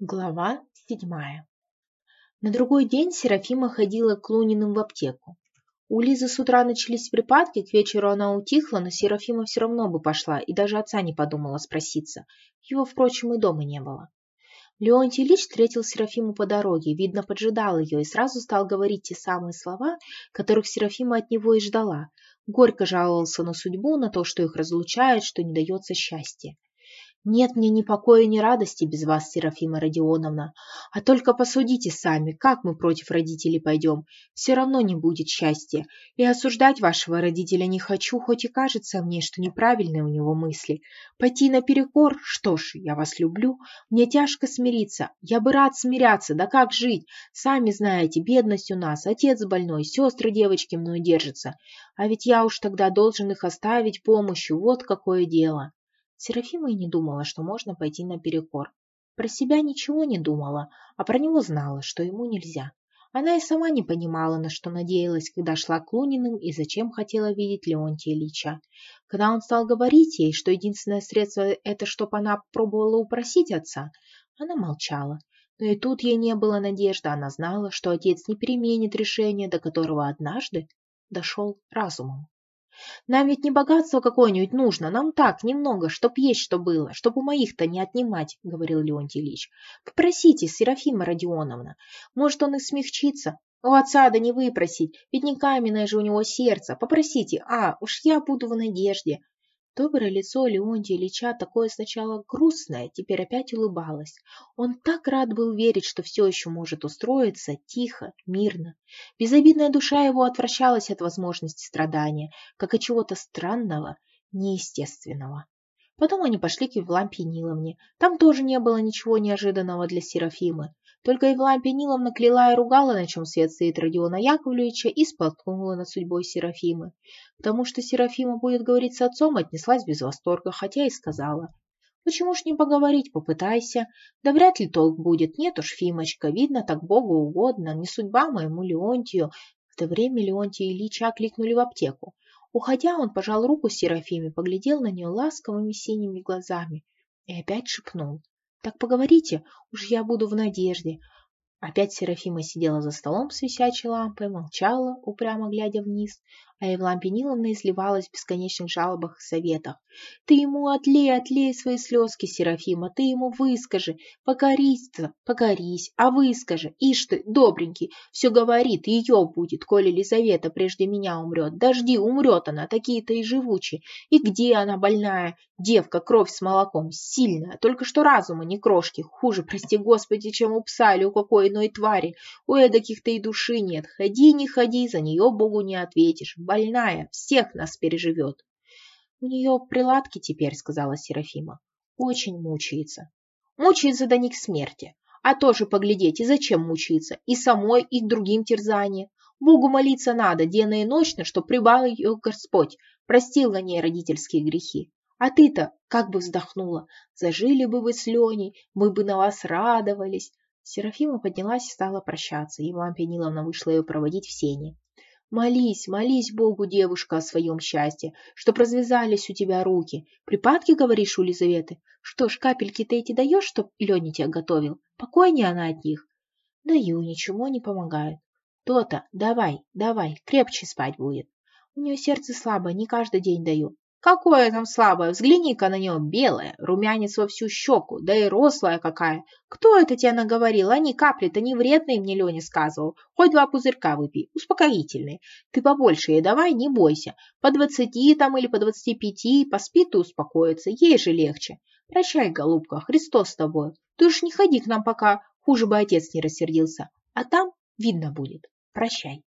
Глава седьмая На другой день Серафима ходила к Луниным в аптеку. У Лизы с утра начались припадки, к вечеру она утихла, но Серафима все равно бы пошла и даже отца не подумала спроситься. Его, впрочем, и дома не было. Леонтий Ильич встретил Серафиму по дороге, видно, поджидал ее и сразу стал говорить те самые слова, которых Серафима от него и ждала. Горько жаловался на судьбу, на то, что их разлучает, что не дается счастья. Нет мне ни покоя, ни радости без вас, Серафима Родионовна. А только посудите сами, как мы против родителей пойдем. Все равно не будет счастья. И осуждать вашего родителя не хочу, хоть и кажется мне, что неправильные у него мысли. Пойти наперекор? Что ж, я вас люблю. Мне тяжко смириться. Я бы рад смиряться, да как жить? Сами знаете, бедность у нас, отец больной, сестры девочки мной держатся. А ведь я уж тогда должен их оставить помощью, вот какое дело. Серафима и не думала, что можно пойти наперекор. Про себя ничего не думала, а про него знала, что ему нельзя. Она и сама не понимала, на что надеялась, когда шла к Луниным и зачем хотела видеть Леонтия Ильича. Когда он стал говорить ей, что единственное средство – это чтоб она пробовала упросить отца, она молчала. Но и тут ей не было надежды, она знала, что отец не переменит решение, до которого однажды дошел разумом. Нам ведь не богатство какое-нибудь нужно, нам так, немного, чтоб есть что было, чтоб у моих-то не отнимать, — говорил Леонтий Ильич. Попросите, Серафима Родионовна, может, он и смягчится. У отца да не выпросить, ведь не каменное же у него сердце. Попросите, а, уж я буду в надежде. Доброе лицо Леонтия Ильича, такое сначала грустное, теперь опять улыбалось. Он так рад был верить, что все еще может устроиться тихо, мирно. Безобидная душа его отвращалась от возможности страдания, как от чего-то странного, неестественного. Потом они пошли к Евлампии Ниловне. Там тоже не было ничего неожиданного для Серафимы. Только Евлампия Ниловна кляла и ругала, на чем свет стоит Родиона Яковлевича, и споткнула над судьбой Серафимы. Потому что Серафима будет говорить с отцом, отнеслась без восторга, хотя и сказала. Почему ж не поговорить, попытайся. Да вряд ли толк будет, нет уж, Фимочка, видно, так Богу угодно, не судьба моему Леонтию. В то время Леонтия Ильича кликнули в аптеку. Уходя, он пожал руку Серафиме, поглядел на нее ласковыми синими глазами и опять шепнул. Так поговорите, уж я буду в надежде. Опять Серафима сидела за столом с висячей лампой, молчала, упрямо глядя вниз, а Евлампия Ниловна изливалась в бесконечных жалобах и советах. «Ты ему отлей, отлей свои слезки, Серафима, ты ему выскажи, покорись-то, покорись, а выскажи, ишь ты, добренький, все говорит, ее будет, коли Лизавета прежде меня умрет, дожди, умрет она, такие-то и живучие, и где она больная, девка, кровь с молоком, сильная, только что разума не крошки, хуже, прости господи, чем у пса или у какой иной твари, у эдаких-то и души нет, ходи, не ходи, за нее Богу не ответишь, больная, всех нас переживет. У нее приладки теперь, сказала Серафима. Очень мучается. Мучается до них смерти. А тоже поглядеть, и зачем мучиться? И самой, и другим терзание. Богу молиться надо, денно и ночно, что прибавил ее Господь, простил на ней родительские грехи. А ты-то как бы вздохнула. Зажили бы вы с Леней, мы бы на вас радовались. Серафима поднялась и стала прощаться. Евлампия Ниловна вышла ее проводить в сене. Молись, молись Богу, девушка, о своем счастье, чтоб развязались у тебя руки. Припадки, говоришь, у Лизаветы? Что ж, капельки ты эти даешь, чтоб Леня тебя готовил? Покойнее она от них. Даю, ничего не помогает. То-то, давай, давай, крепче спать будет. У нее сердце слабое, не каждый день даю. Какое там слабое, взгляни-ка на нее, белое, румянец во всю щеку, да и рослая какая. Кто это тебе наговорил? Они капли-то не вредные, мне Леня сказывал. Хоть два пузырька выпей, успокоительные. Ты побольше ей давай, не бойся. По двадцати там или по двадцати пяти, поспит и успокоится, ей же легче. Прощай, голубка, Христос с тобой. Ты уж не ходи к нам пока, хуже бы отец не рассердился. А там видно будет. Прощай.